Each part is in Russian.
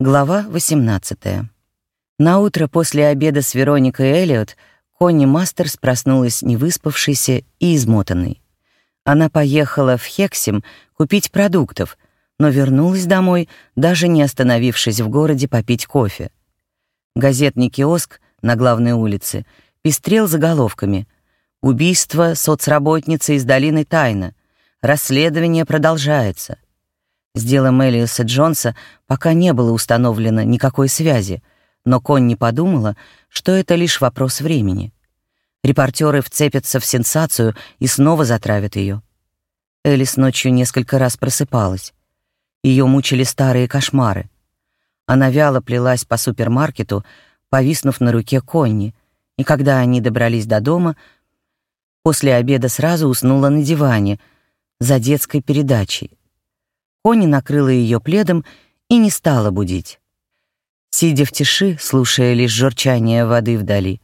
Глава 18. На утро после обеда с Вероникой Эллиот Конни Мастерс проснулась невыспавшейся и измотанной. Она поехала в Хексим купить продуктов, но вернулась домой, даже не остановившись в городе попить кофе. Газетный киоск на главной улице пестрел заголовками «Убийство соцработницы из долины Тайна», «Расследование продолжается», с делом Элиоса Джонса пока не было установлено никакой связи, но Конни подумала, что это лишь вопрос времени. Репортеры вцепятся в сенсацию и снова затравят ее. Элис ночью несколько раз просыпалась. Ее мучили старые кошмары. Она вяло плелась по супермаркету, повиснув на руке Конни, и когда они добрались до дома, после обеда сразу уснула на диване за детской передачей, Кони накрыла ее пледом и не стала будить. Сидя в тиши, слушая лишь журчание воды вдали,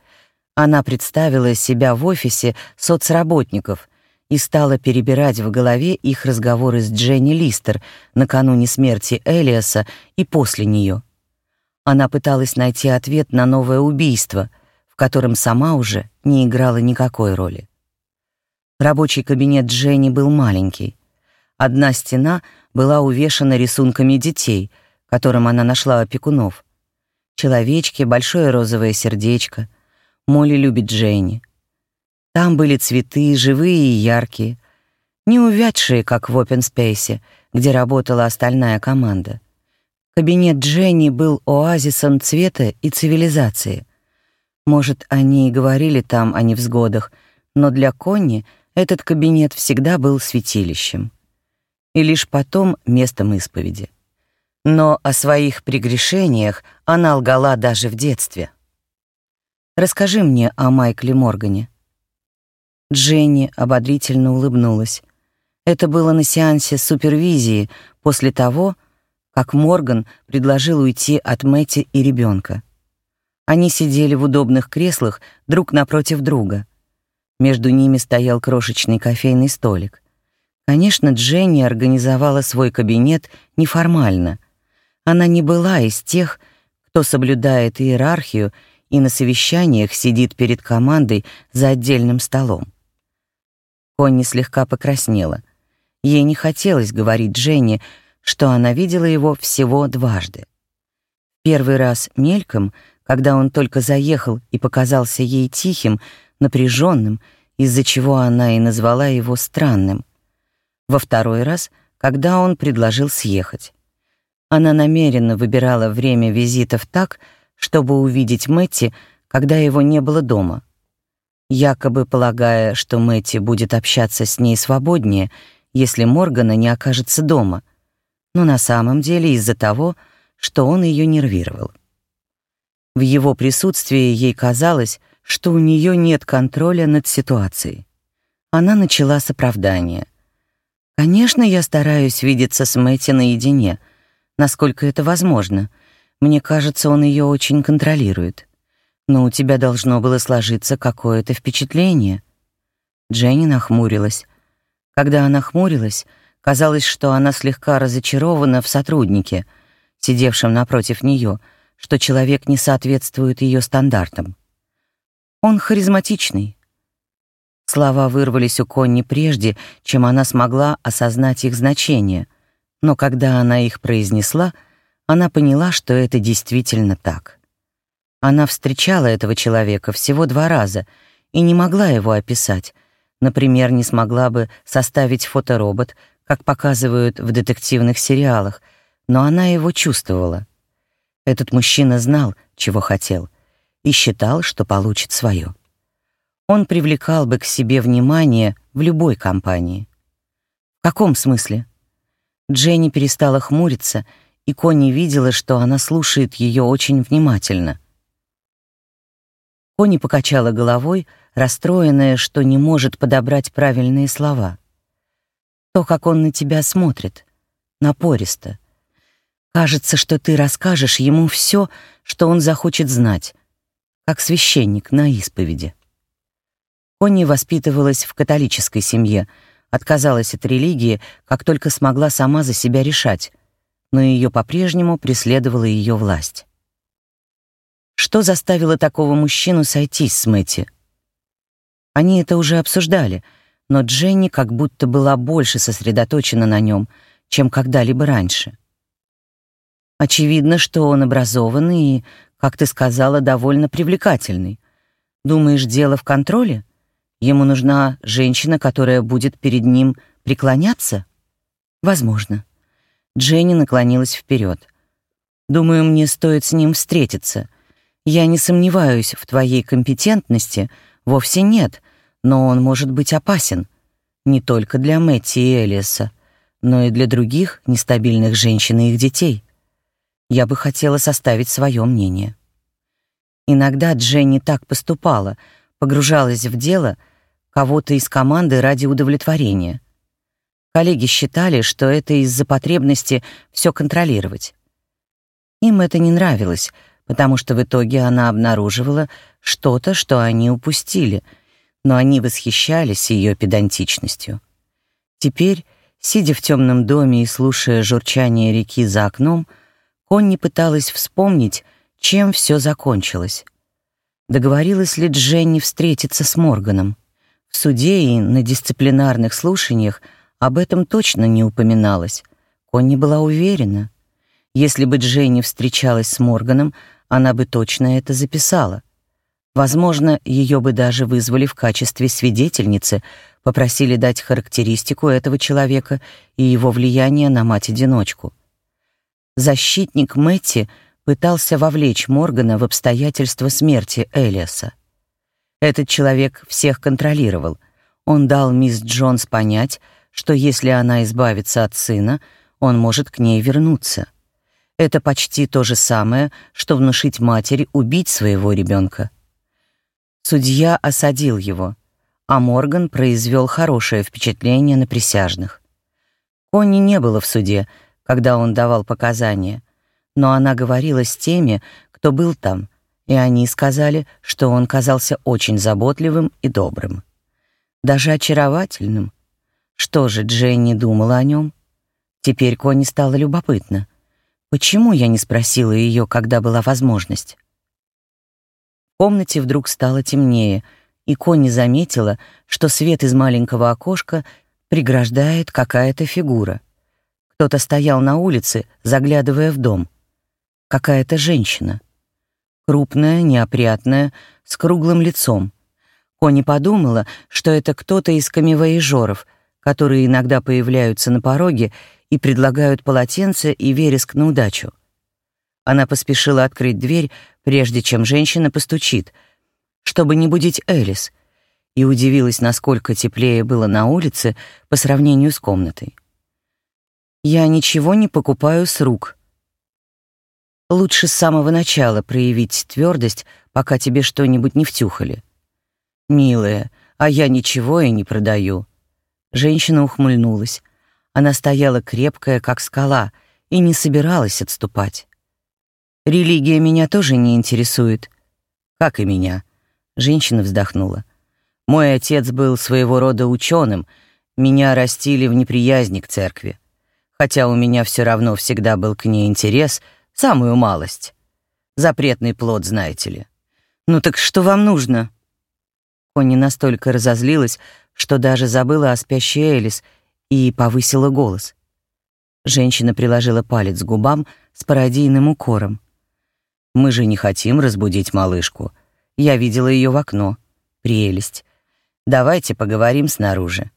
она представила себя в офисе соцработников и стала перебирать в голове их разговоры с Дженни Листер накануне смерти Элиаса и после нее. Она пыталась найти ответ на новое убийство, в котором сама уже не играла никакой роли. Рабочий кабинет Дженни был маленький. Одна стена была увешана рисунками детей, которым она нашла опекунов. Человечки, большое розовое сердечко. Молли любит Дженни. Там были цветы, живые и яркие, не увядшие, как в опенспейсе, где работала остальная команда. Кабинет Дженни был оазисом цвета и цивилизации. Может, они и говорили там о невзгодах, но для Конни этот кабинет всегда был святилищем и лишь потом местом исповеди. Но о своих прегрешениях она лгала даже в детстве. «Расскажи мне о Майкле Моргане». Дженни ободрительно улыбнулась. Это было на сеансе супервизии после того, как Морган предложил уйти от Мэти и ребенка. Они сидели в удобных креслах друг напротив друга. Между ними стоял крошечный кофейный столик. Конечно, Дженни организовала свой кабинет неформально. Она не была из тех, кто соблюдает иерархию и на совещаниях сидит перед командой за отдельным столом. Конни слегка покраснела. Ей не хотелось говорить Дженни, что она видела его всего дважды. Первый раз мельком, когда он только заехал и показался ей тихим, напряженным, из-за чего она и назвала его странным во второй раз, когда он предложил съехать. Она намеренно выбирала время визитов так, чтобы увидеть Мэтти, когда его не было дома. Якобы полагая, что Мэтти будет общаться с ней свободнее, если Моргана не окажется дома, но на самом деле из-за того, что он ее нервировал. В его присутствии ей казалось, что у нее нет контроля над ситуацией. Она начала с оправдания. Конечно, я стараюсь видеться с Мэтти наедине, насколько это возможно. Мне кажется, он ее очень контролирует. Но у тебя должно было сложиться какое-то впечатление. Дженни нахмурилась. Когда она хмурилась, казалось, что она слегка разочарована в сотруднике, сидевшем напротив нее, что человек не соответствует ее стандартам. Он харизматичный, Слова вырвались у Конни прежде, чем она смогла осознать их значение, но когда она их произнесла, она поняла, что это действительно так. Она встречала этого человека всего два раза и не могла его описать. Например, не смогла бы составить фоторобот, как показывают в детективных сериалах, но она его чувствовала. Этот мужчина знал, чего хотел, и считал, что получит свое он привлекал бы к себе внимание в любой компании. В каком смысле? Дженни перестала хмуриться, и Конни видела, что она слушает ее очень внимательно. Конни покачала головой, расстроенная, что не может подобрать правильные слова. То, как он на тебя смотрит, напористо. Кажется, что ты расскажешь ему все, что он захочет знать, как священник на исповеди. Конни воспитывалась в католической семье, отказалась от религии, как только смогла сама за себя решать. но ее по-прежнему преследовала ее власть. Что заставило такого мужчину сойтись с Мэтти? Они это уже обсуждали, но Дженни как будто была больше сосредоточена на нем, чем когда-либо раньше. Очевидно, что он образованный и, как ты сказала, довольно привлекательный. Думаешь, дело в контроле? Ему нужна женщина, которая будет перед ним преклоняться? Возможно. Дженни наклонилась вперед. Думаю, мне стоит с ним встретиться. Я не сомневаюсь в твоей компетентности, вовсе нет, но он может быть опасен. Не только для Мэтти и Элиса, но и для других нестабильных женщин и их детей я бы хотела составить свое мнение. Иногда Дженни так поступала, погружалась в дело кого-то из команды ради удовлетворения. Коллеги считали, что это из-за потребности все контролировать. Им это не нравилось, потому что в итоге она обнаруживала что-то, что они упустили, но они восхищались ее педантичностью. Теперь, сидя в темном доме и слушая журчание реки за окном, Конни пыталась вспомнить, чем все закончилось. Договорилась ли Дженни встретиться с Морганом? В суде и на дисциплинарных слушаниях об этом точно не упоминалось. Конни была уверена. Если бы Дженни встречалась с Морганом, она бы точно это записала. Возможно, ее бы даже вызвали в качестве свидетельницы, попросили дать характеристику этого человека и его влияние на мать-одиночку защитник Мэтти пытался вовлечь Моргана в обстоятельства смерти Элиаса. Этот человек всех контролировал. Он дал мисс Джонс понять, что если она избавится от сына, он может к ней вернуться. Это почти то же самое, что внушить матери убить своего ребенка. Судья осадил его, а Морган произвел хорошее впечатление на присяжных. Конни не было в суде, когда он давал показания, но она говорила с теми, кто был там, и они сказали, что он казался очень заботливым и добрым. Даже очаровательным. Что же Дженни думала о нем? Теперь Кони стало любопытно. Почему я не спросила ее, когда была возможность? В комнате вдруг стало темнее, и Конни заметила, что свет из маленького окошка преграждает какая-то фигура — кто-то стоял на улице, заглядывая в дом. Какая-то женщина. Крупная, неопрятная, с круглым лицом. Кони подумала, что это кто-то из камевоежоров, которые иногда появляются на пороге и предлагают полотенце и вереск на удачу. Она поспешила открыть дверь, прежде чем женщина постучит, чтобы не будить Элис, и удивилась, насколько теплее было на улице по сравнению с комнатой. Я ничего не покупаю с рук. Лучше с самого начала проявить твердость, пока тебе что-нибудь не втюхали. Милая, а я ничего и не продаю. Женщина ухмыльнулась. Она стояла крепкая, как скала, и не собиралась отступать. Религия меня тоже не интересует. Как и меня. Женщина вздохнула. Мой отец был своего рода ученым. Меня растили в неприязни к церкви хотя у меня все равно всегда был к ней интерес, самую малость. Запретный плод, знаете ли. Ну так что вам нужно? Конни настолько разозлилась, что даже забыла о спящей Элис и повысила голос. Женщина приложила палец к губам с пародийным укором. «Мы же не хотим разбудить малышку. Я видела ее в окно. Прелесть. Давайте поговорим снаружи.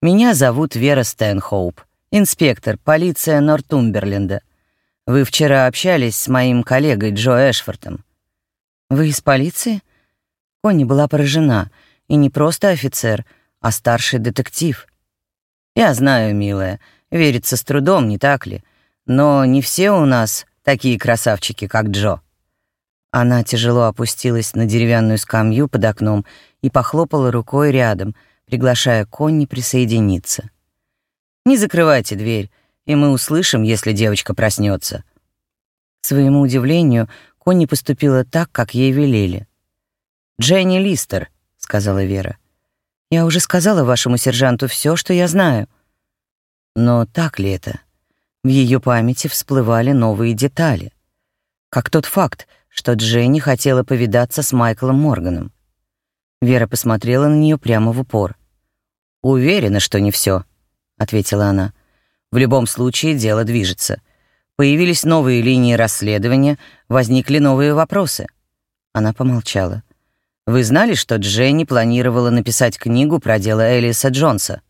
Меня зовут Вера Стэнхоуп. «Инспектор, полиция Нортумберленда. Вы вчера общались с моим коллегой Джо Эшфортом». «Вы из полиции?» Конни была поражена. И не просто офицер, а старший детектив. «Я знаю, милая, верится с трудом, не так ли? Но не все у нас такие красавчики, как Джо». Она тяжело опустилась на деревянную скамью под окном и похлопала рукой рядом, приглашая Конни присоединиться. Не закрывайте дверь, и мы услышим, если девочка проснется. К своему удивлению, Конни поступила так, как ей велели. «Дженни Листер», — сказала Вера. «Я уже сказала вашему сержанту все, что я знаю». «Но так ли это? В ее памяти всплывали новые детали. Как тот факт, что Дженни хотела повидаться с Майклом Морганом. Вера посмотрела на нее прямо в упор. «Уверена, что не все, ответила она. «В любом случае дело движется. Появились новые линии расследования, возникли новые вопросы». Она помолчала. «Вы знали, что Дженни планировала написать книгу про дело Элиса Джонса?»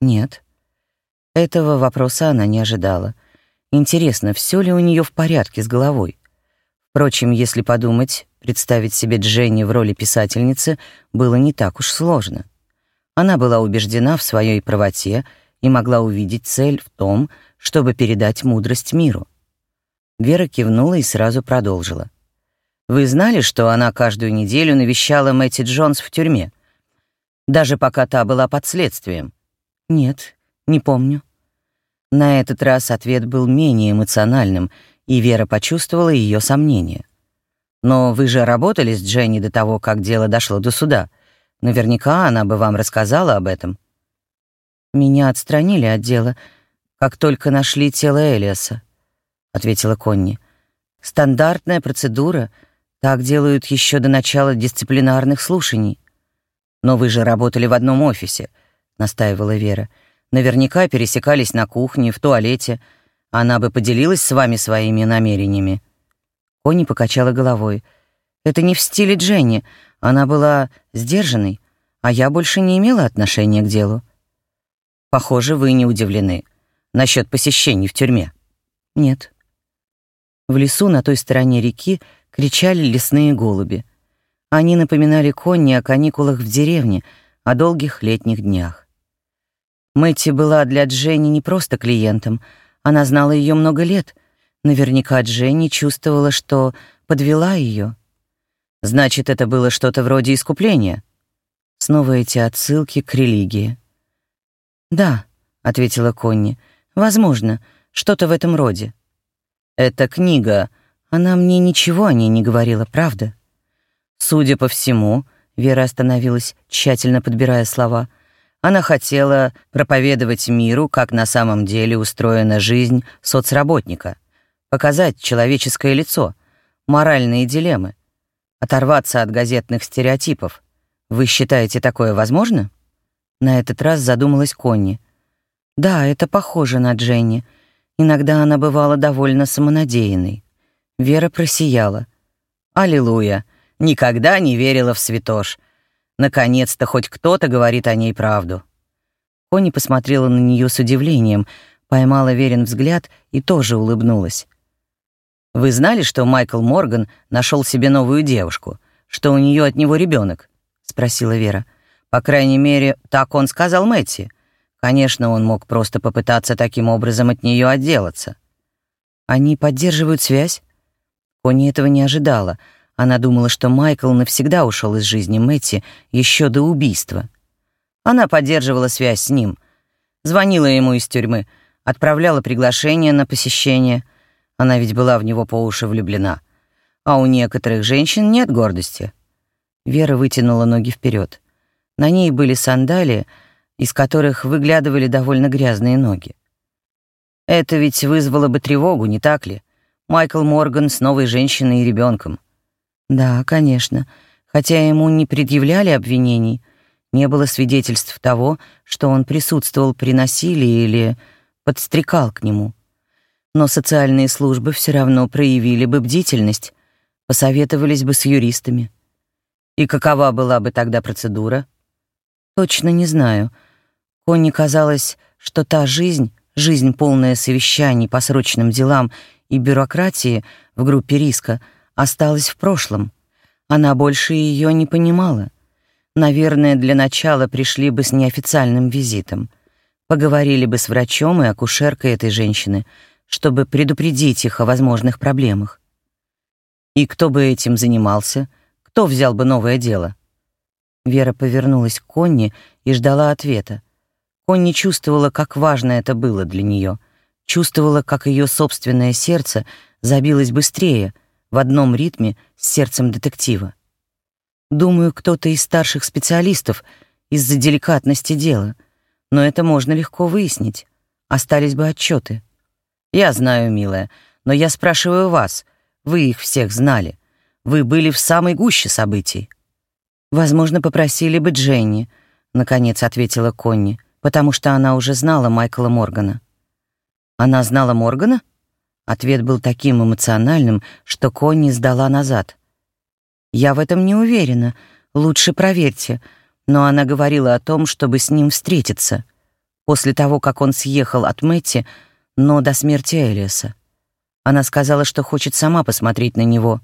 «Нет». Этого вопроса она не ожидала. Интересно, все ли у нее в порядке с головой? Впрочем, если подумать, представить себе Дженни в роли писательницы было не так уж сложно. Она была убеждена в своей правоте и могла увидеть цель в том, чтобы передать мудрость миру. Вера кивнула и сразу продолжила. «Вы знали, что она каждую неделю навещала Мэтти Джонс в тюрьме? Даже пока та была под следствием?» «Нет, не помню». На этот раз ответ был менее эмоциональным, и Вера почувствовала ее сомнение. «Но вы же работали с Дженни до того, как дело дошло до суда. Наверняка она бы вам рассказала об этом». «Меня отстранили от дела, как только нашли тело Элиаса», — ответила Конни. «Стандартная процедура. Так делают еще до начала дисциплинарных слушаний». «Но вы же работали в одном офисе», — настаивала Вера. «Наверняка пересекались на кухне, в туалете». Она бы поделилась с вами своими намерениями». Конни покачала головой. «Это не в стиле Дженни. Она была сдержанной, а я больше не имела отношения к делу». «Похоже, вы не удивлены. Насчет посещений в тюрьме?» «Нет». В лесу на той стороне реки кричали лесные голуби. Они напоминали Конни о каникулах в деревне, о долгих летних днях. Мэтти была для Дженни не просто клиентом — она знала ее много лет. Наверняка Дженни чувствовала, что подвела ее. Значит, это было что-то вроде искупления. Снова эти отсылки к религии. «Да», — ответила Конни, — «возможно, что-то в этом роде». «Эта книга, она мне ничего о ней не говорила, правда?» Судя по всему, Вера остановилась, тщательно подбирая слова — она хотела проповедовать миру, как на самом деле устроена жизнь соцработника, показать человеческое лицо, моральные дилеммы, оторваться от газетных стереотипов. Вы считаете такое возможно? На этот раз задумалась Конни. Да, это похоже на Дженни. Иногда она бывала довольно самонадеянной. Вера просияла. Аллилуйя! Никогда не верила в святош. Наконец-то хоть кто-то говорит о ней правду. Кони посмотрела на нее с удивлением, поймала верен взгляд и тоже улыбнулась. «Вы знали, что Майкл Морган нашел себе новую девушку, что у нее от него ребенок? спросила Вера. «По крайней мере, так он сказал Мэтти. Конечно, он мог просто попытаться таким образом от нее отделаться». «Они поддерживают связь?» Кони этого не ожидала — она думала, что Майкл навсегда ушел из жизни Мэтти еще до убийства. Она поддерживала связь с ним, звонила ему из тюрьмы, отправляла приглашение на посещение. Она ведь была в него по уши влюблена. А у некоторых женщин нет гордости. Вера вытянула ноги вперед. На ней были сандалии, из которых выглядывали довольно грязные ноги. Это ведь вызвало бы тревогу, не так ли? Майкл Морган с новой женщиной и ребенком. Да, конечно. Хотя ему не предъявляли обвинений, не было свидетельств того, что он присутствовал при насилии или подстрекал к нему. Но социальные службы все равно проявили бы бдительность, посоветовались бы с юристами. И какова была бы тогда процедура? Точно не знаю. Конни казалось, что та жизнь, жизнь полная совещаний по срочным делам и бюрократии в группе риска — осталась в прошлом. Она больше ее не понимала. Наверное, для начала пришли бы с неофициальным визитом. Поговорили бы с врачом и акушеркой этой женщины, чтобы предупредить их о возможных проблемах. И кто бы этим занимался? Кто взял бы новое дело? Вера повернулась к Конни и ждала ответа. Конни чувствовала, как важно это было для нее, чувствовала, как ее собственное сердце забилось быстрее — в одном ритме с сердцем детектива. Думаю, кто-то из старших специалистов из-за деликатности дела, но это можно легко выяснить. Остались бы отчеты. «Я знаю, милая, но я спрашиваю вас. Вы их всех знали. Вы были в самой гуще событий». «Возможно, попросили бы Дженни», — наконец ответила Конни, потому что она уже знала Майкла Моргана. «Она знала Моргана?» Ответ был таким эмоциональным, что Конни сдала назад. «Я в этом не уверена. Лучше проверьте. Но она говорила о том, чтобы с ним встретиться. После того, как он съехал от Мэтти, но до смерти Элиаса. Она сказала, что хочет сама посмотреть на него,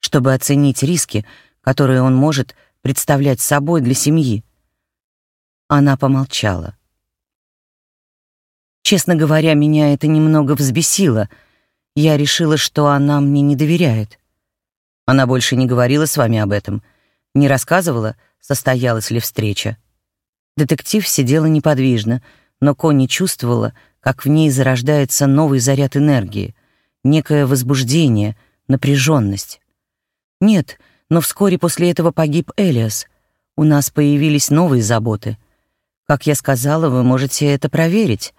чтобы оценить риски, которые он может представлять собой для семьи. Она помолчала. Честно говоря, меня это немного взбесило. Я решила, что она мне не доверяет. Она больше не говорила с вами об этом, не рассказывала, состоялась ли встреча. Детектив сидела неподвижно, но Конни чувствовала, как в ней зарождается новый заряд энергии, некое возбуждение, напряженность. Нет, но вскоре после этого погиб Элиас. У нас появились новые заботы. Как я сказала, вы можете это проверить.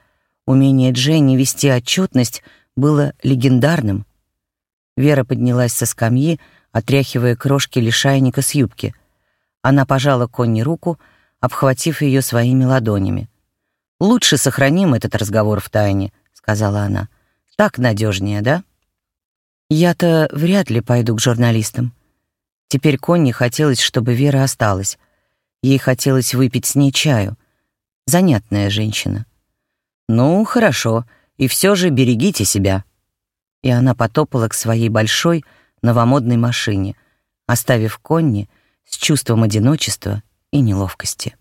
Умение Дженни вести отчетность было легендарным. Вера поднялась со скамьи, отряхивая крошки лишайника с юбки. Она пожала Конни руку, обхватив ее своими ладонями. «Лучше сохраним этот разговор в тайне», — сказала она. «Так надежнее, да?» «Я-то вряд ли пойду к журналистам». Теперь Конни хотелось, чтобы Вера осталась. Ей хотелось выпить с ней чаю. Занятная женщина. «Ну, хорошо, и все же берегите себя». И она потопала к своей большой новомодной машине, оставив Конни с чувством одиночества и неловкости.